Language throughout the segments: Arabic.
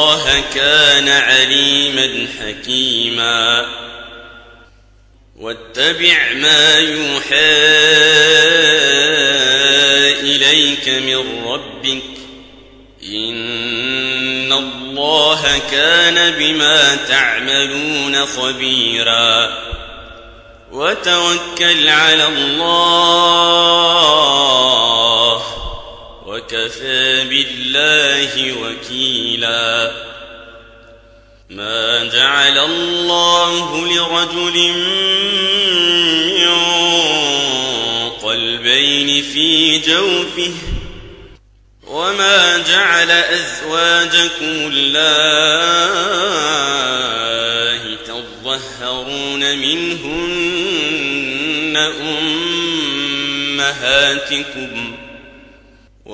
الله كان عليما حكيما. واتبع ما يوحى إليك من ربك. إن الله كان بما تعملون خبيرا. وتوكل على الله. وكفى بالله وكيلا. ما جعل الله لرجل من قلبين في جوفه وما جعل أزواجكم الله تظهرون منهن أمهاتكم.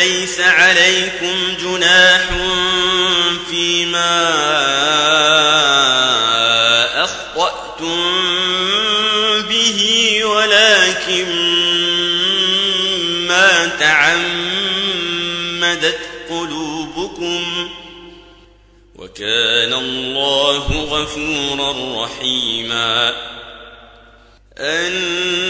وليس عليكم جناح فيما أخطأتم به ولكن ما تعمدت قلوبكم. وكان الله غفورا رحيما. النبي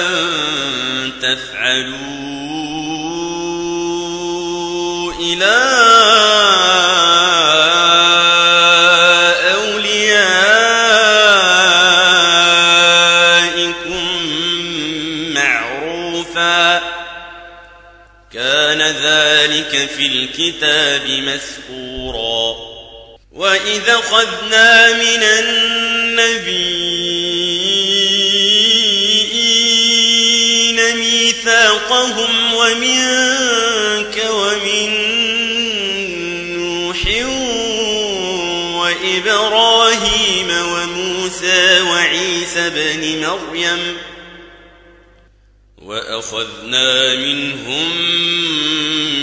أن تفعلوا إلى أوليائكم معروفا كان ذلك في الكتاب مسكورا وإذا خذنا من النبيين مريم وأخذنا منهم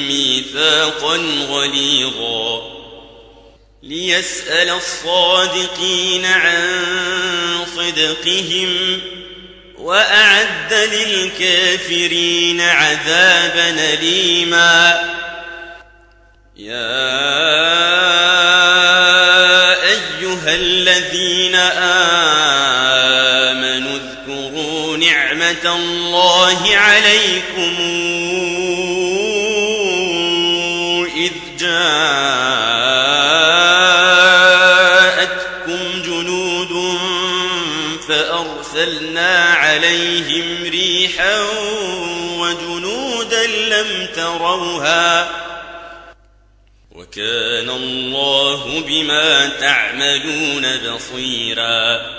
ميثاقا غليظا ليسأل الصادقين عن صدقهم وأعد للكافرين عذابا أليما. يا الله عليكم إذ جاءتكم جنود فأرسلنا عليهم ريحا وجنودا لم تروها وكان الله بما تعملون بصيرا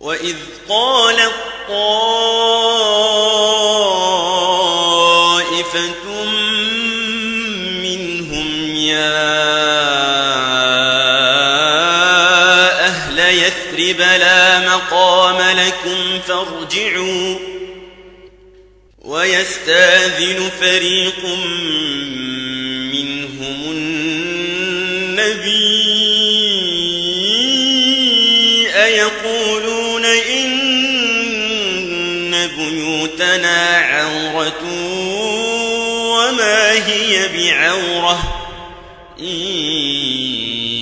وإذ قال طائفة منهم يا أهل يثرب لا مقام لكم فارجعوا ويستاذن فريق منهم هي بعورة. إن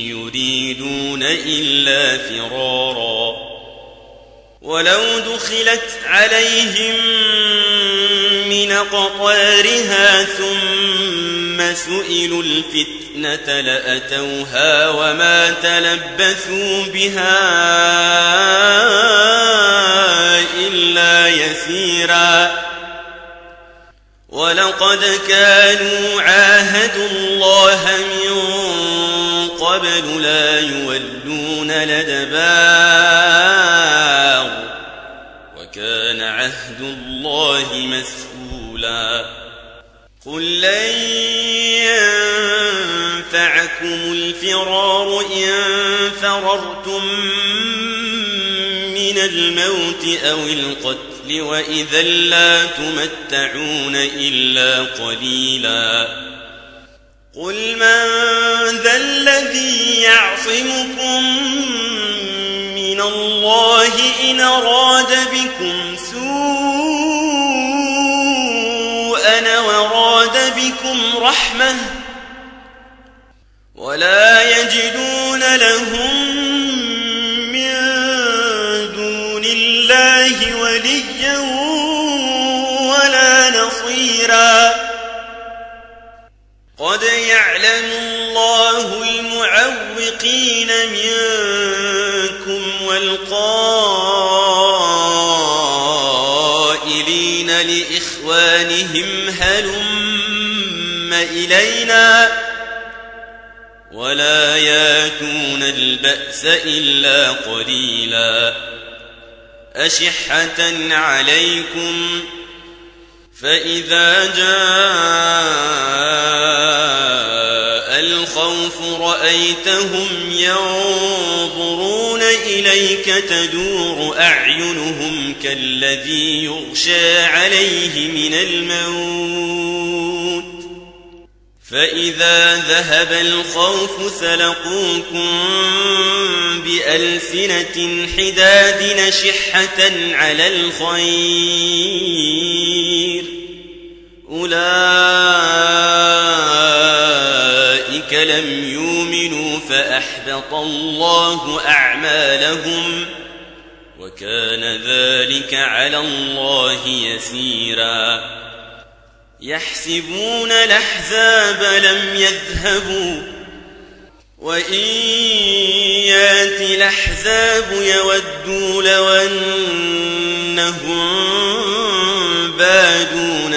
يريدون إلا فرارا. ولو دخلت عليهم من قطارها ثم سئلوا الفتنة لأتوها وما تلبثوا بها إلا يسيرا. ولقد كانوا عاهدوا الله من قبل لا يولون لدبار وكان عهد الله مسؤولا. قل لن ينفعكم الفرار إن فررتم من الموت أو القتل. وإذا لا تمتعون إلا قليلا. قل من ذا الذي يعصمكم من الله إن أراد بكم سوءا وراد بكم رحمة ولا يجدون لهم يعلم الله المعوقين منكم والقائلين لإخوانهم هلم إلينا ولا ياتون البأس إلا قليلا أشحة عليكم فإذا جاء الخوف رأيتهم ينظرون إليك تدور أعينهم كالذي يغشى عليه من الموت. فإذا ذهب الخوف سلقوكم بألسنة حداد نشحة على الخير. أولئك لم يؤمنوا فأحبط الله أعمالهم وكان ذلك على الله يسيرا. يحسبون الأحزاب لم يذهبوا وإن يأتي الأحزاب يودوا لو أنهم بادون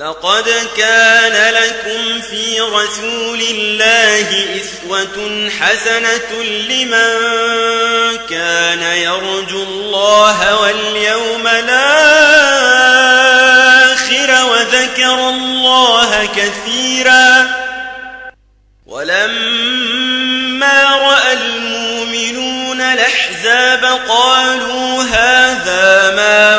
لقد كان لكم في رسول الله إسوة حسنة لمن كان يرجو الله واليوم الآخر وذكر الله كثيرا ولما رأى المؤمنون الأحزاب قالوا هذا ما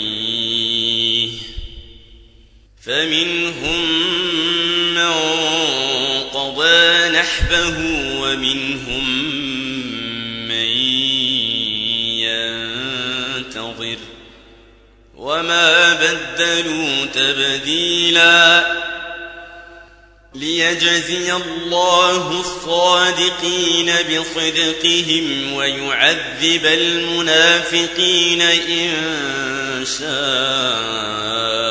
فمنهم من قضى نحبه ومنهم من ينتظر وما بدلوا تبديلا ليجزي الله الصادقين بصدقهم ويعذب المنافقين إن شاء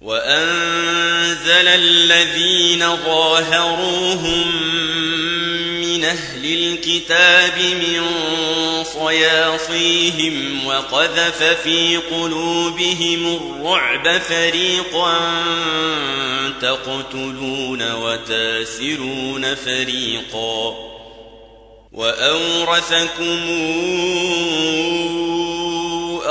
وأنزل الذين ظاهروهم من أهل الكتاب من صياصيهم وقذف في قلوبهم الرعب فريقا تقتلون وتاسرون فريقا وأورثكم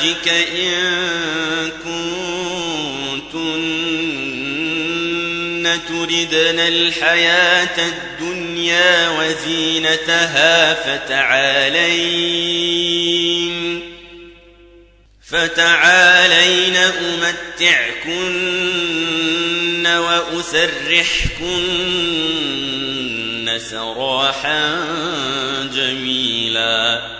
لأزواجك إن كنتن تردن الحياة الدنيا وزينتها فتعالين فتعالين أمتعكن وأسرحكن سراحا جميلا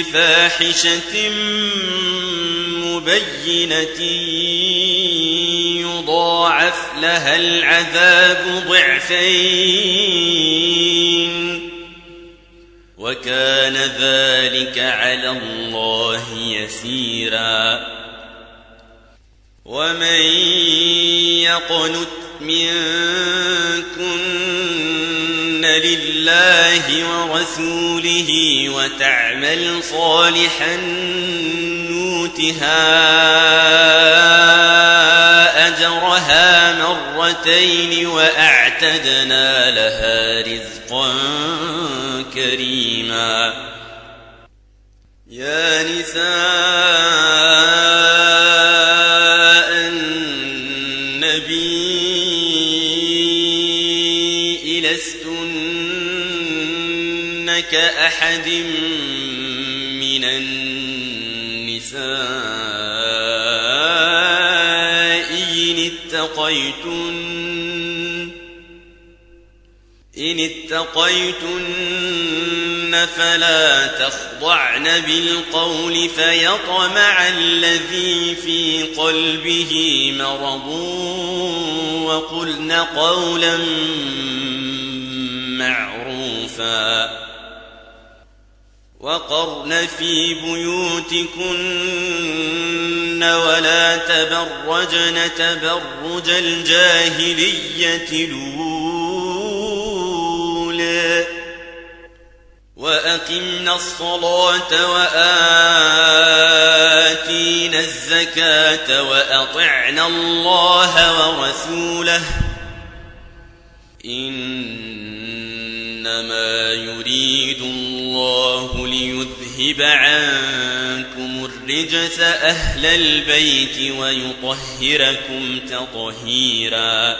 بفاحشة مبينة يضاعف لها العذاب ضعفين. وكان ذلك على الله يسيرا. ومن يقنت منكن لله ورسوله وتعمل صالحا نوت بيوتها أجرها مرتين وأعتدنا لها رزقا كريما يا نساء كأحد من النساء إن اتقيتن إن اتقيتن فلا تخضعن بالقول فيطمع الذي في قلبه مرض وقلن قولا معروفا. وقرن في بيوتكن ولا تبرجن تبرج الجاهلية الأولى. وأقمنا الصلاة وآتينا الزكاة وأطعنا الله ورسوله. إنما يريد ليذهب عنكم الرجس أهل البيت ويطهركم تطهيرا.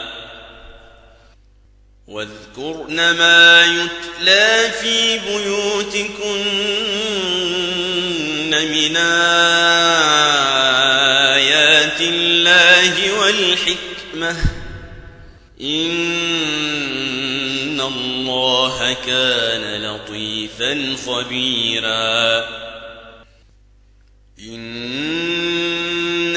واذكرن ما يتلى في بيوتكن من آيات الله والحكمة. إن الله كان لطيفا خبيرا إن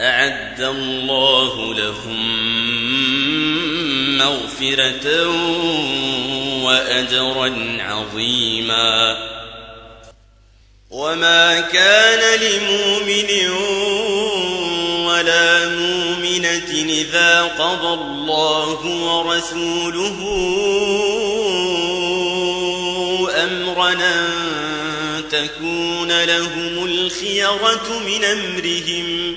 أعد الله لهم مغفرة وأجرا عظيما. وما كان لمؤمن ولا مؤمنة إذا قضى الله ورسوله أمرا أن تكون لهم الخيرة من أمرهم.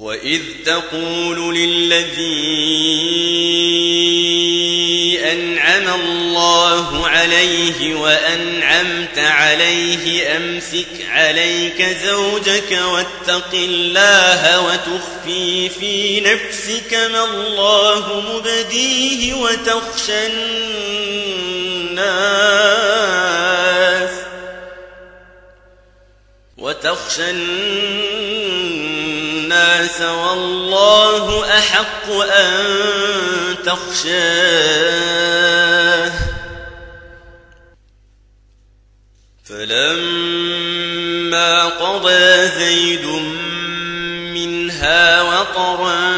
وإذ تقول للذي أنعم الله عليه وأنعمت عليه أمسك عليك زوجك واتق الله وتخفي في نفسك ما الله مبديه وتخشى الناس وتخشى الناس والله أحق أن تخشاه. فلما قضى زيد منها وطرا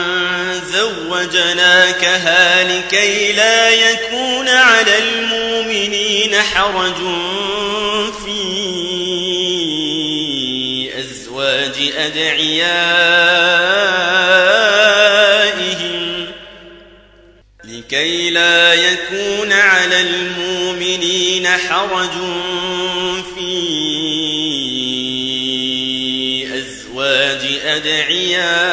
زوجناكها لكي لا يكون على المؤمنين حرج أدعيائهم لكي لا يكون على المؤمنين حرج في أزواج أدعيائهم.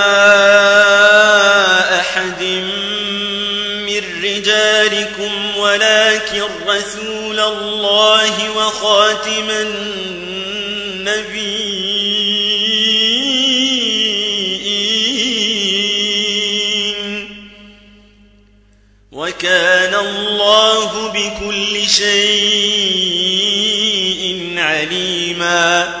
رجالكم ولكن رسول الله وخاتم النبيين. وكان الله بكل شيء عليما.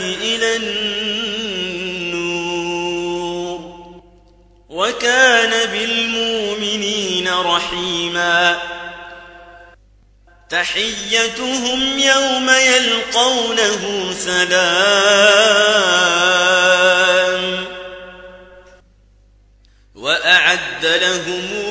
وكان بالمؤمنين رحيما. تحيتهم يوم يلقونه سلام. وأعد لهم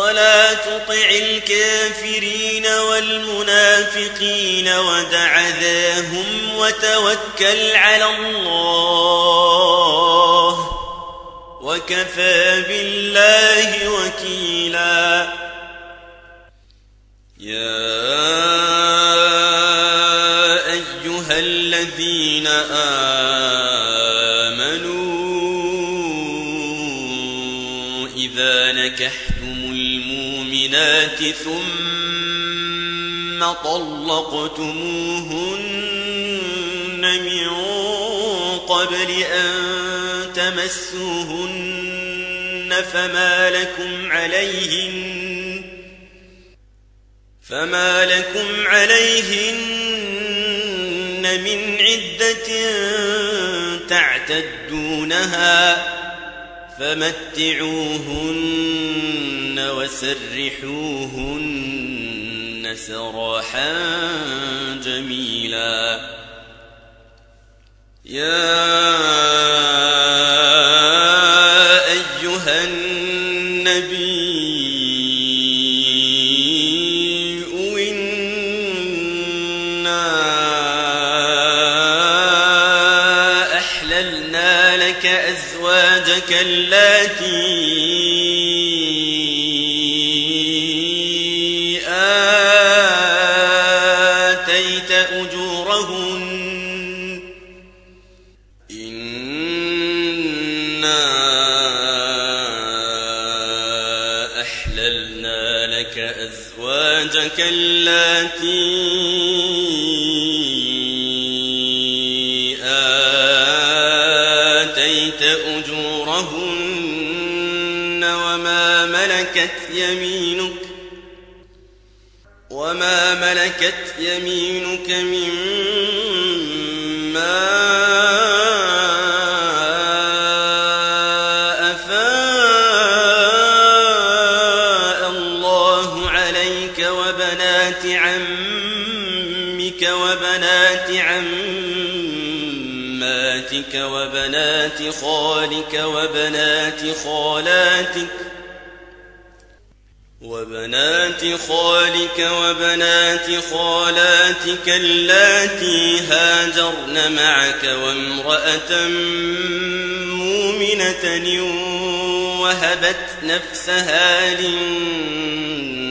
ولا تطع الكافرين والمنافقين ودع ذاهم وتوكل على الله وكفى بالله وكيلا يا أيها الذين آمنوا إذا نكحتم المؤمنات ثم طلقتموهن من قبل أن تمسوهن فما لكم عليهن فما لكم عليهن من عدة تعتدونها فمتعوهن وسرحوهن سراحا جميلا. يا أزواجك اللاتي آتيت أجورهن. إنا أحللنا أزواجك اللاتي يمينك وما ملكت يمينك مما أفاء الله عليك وبنات عمك وبنات عماتك وبنات خالك وبنات خالاتك وبنات خالك وبنات خالاتك اللاتي هاجرن معك وامرأة مؤمنة وهبت نفسها للنبي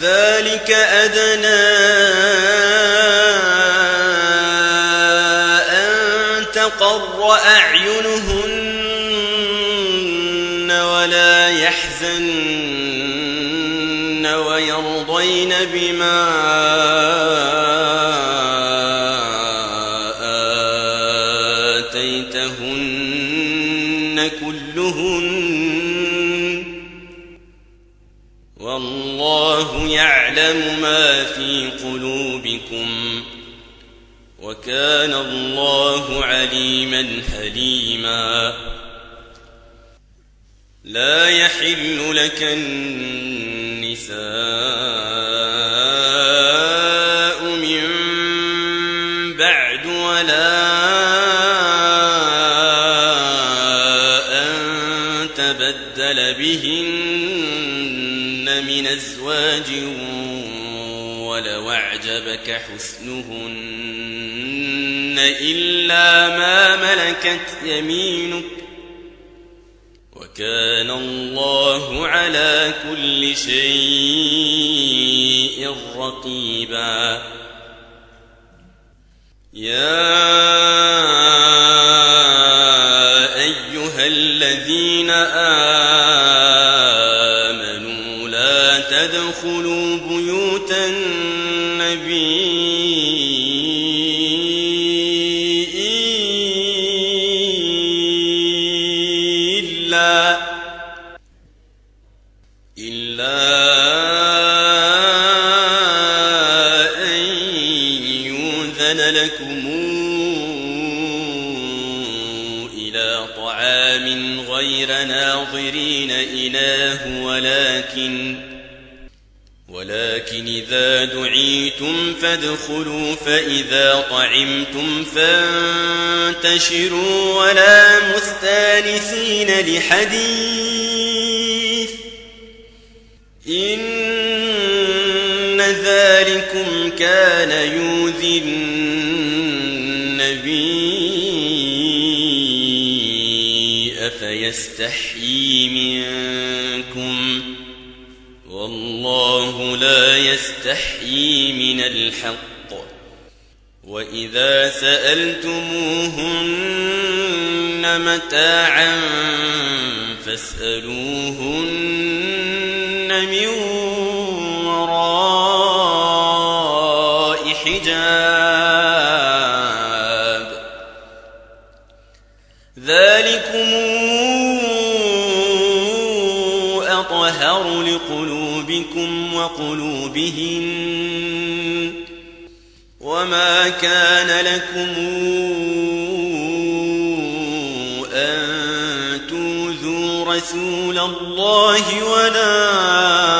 ذلك أدنى أن تقر أعينهن ولا يحزن ويرضين بما قلوبكم وكان الله عليما حليما. لا يحل لك النساء من بعد ولا أن تبدل بهن من أزواج ولو أعجبك حسنهن إلا ما ملكت يمينك وكان الله على كل شيء رقيبا يا أيها الذين آمنوا لا تدخلوا بيوت ناظرين إله ولكن ولكن إذا دعيتم فادخلوا فإذا طعمتم فانتشروا ولا مستانسين لحديث إن ذلكم كان يؤذي النبي أفيستحيي منكم والله لا يستحيي من الحق. وإذا سألتموهن متاعا فاسألوهن من وقلوبهم وما كان لكم أن توذوا رسول الله ولا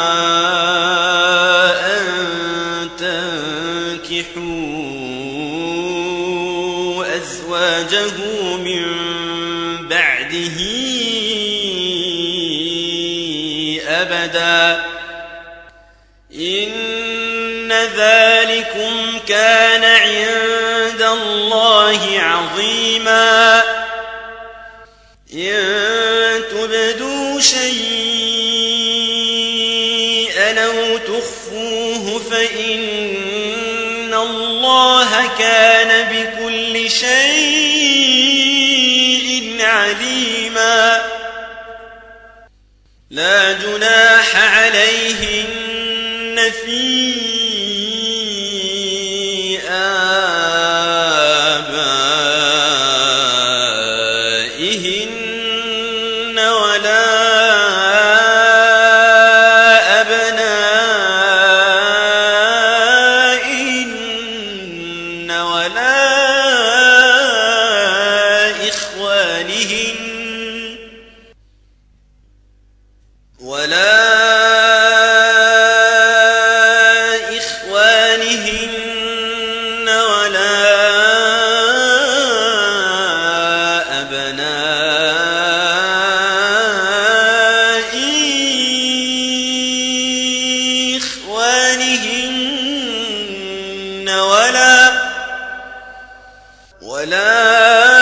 إن ذلكم كان عند الله عظيما إن تبدوا شيئا أو تخفوه فإن الله كان بكل شيء عليما لا جناح عليهن ولا ولا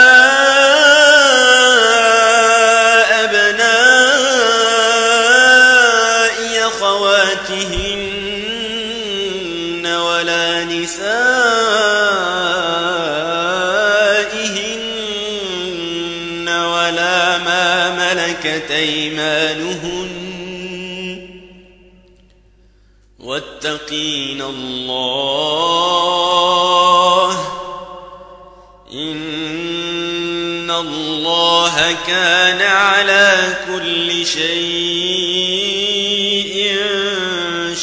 كان على كل شيء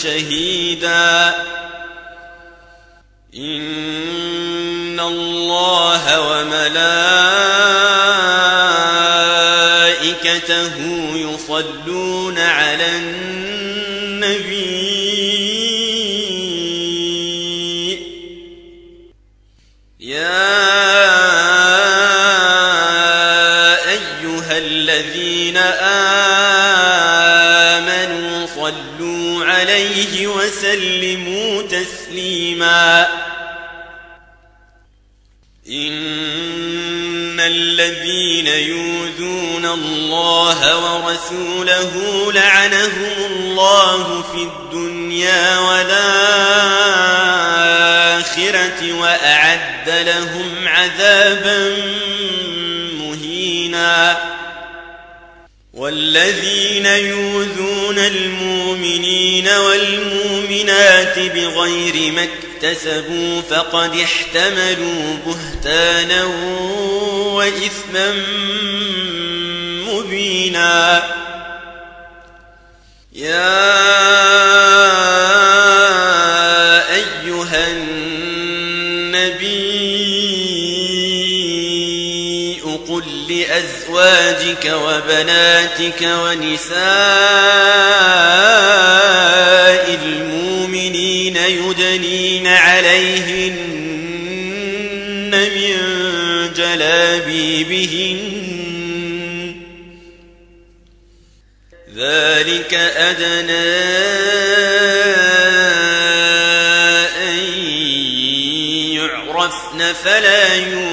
شهيدا. إن الله وملائكته يصلون على صلوا عليه وسلموا تسليما. إن الذين يؤذون الله ورسوله لعنهم الله في الدنيا والآخرة وأعد لهم عذابا مهينا. والذين يؤذون المؤمنين والمؤمنات بغير ما اكتسبوا فقد احتملوا بهتانا وإثما مبينا. يا أيها لأزواجك وبناتك ونساء المؤمنين يدنين عليهن من جلابيبهن. ذلك أدنى أن يعرفن فلا يؤذين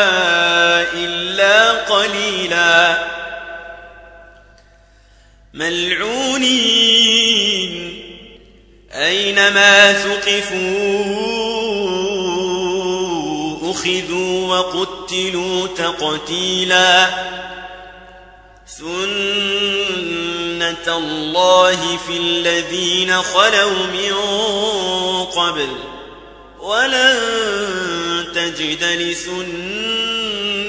قليلا. ملعونين أينما ثقفوا أخذوا وقتلوا تقتيلا. سنة الله في الذين خلوا من قبل. ولن تجد لسنة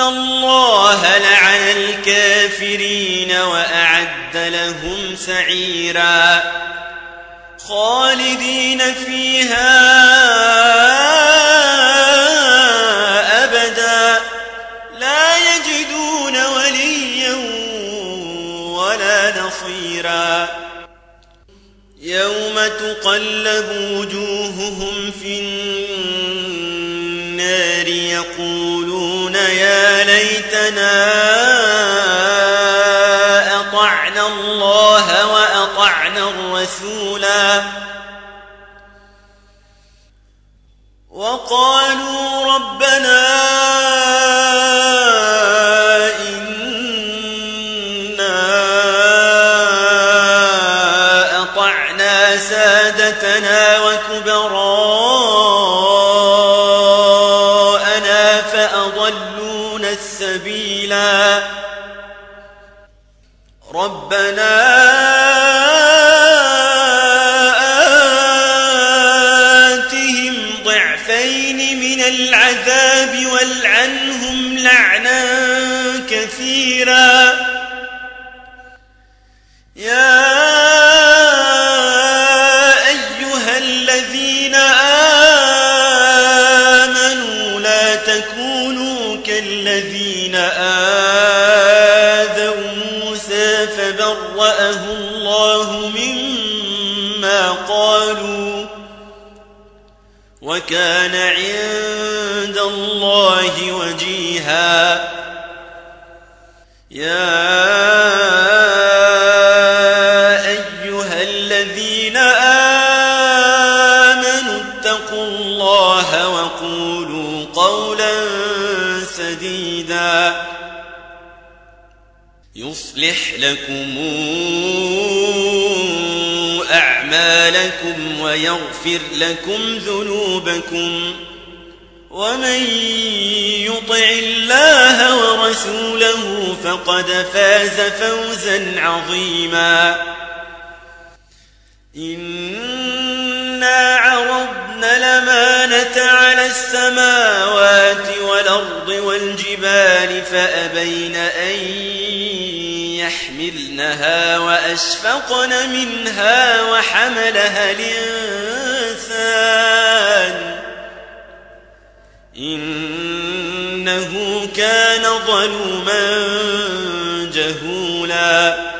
إن الله لعن الكافرين وأعد لهم سعيرا خالدين فيها أبدا لا يجدون وليا ولا نصيرا يوم تقلب وجوههم في النار يقولون يا ليتنا أطعنا الله وأطعنا الرسولا. وقالوا ربنا أعمالكم ويغفر لكم ذنوبكم ومن يطع الله ورسوله فقد فاز فوزا عظيما إنا عرضنا الأمانة على السماوات والأرض والجبال فأبين أن يحملنها وأشفقن منها وحملها الإنسان. إنه كان ظلوما جهولا.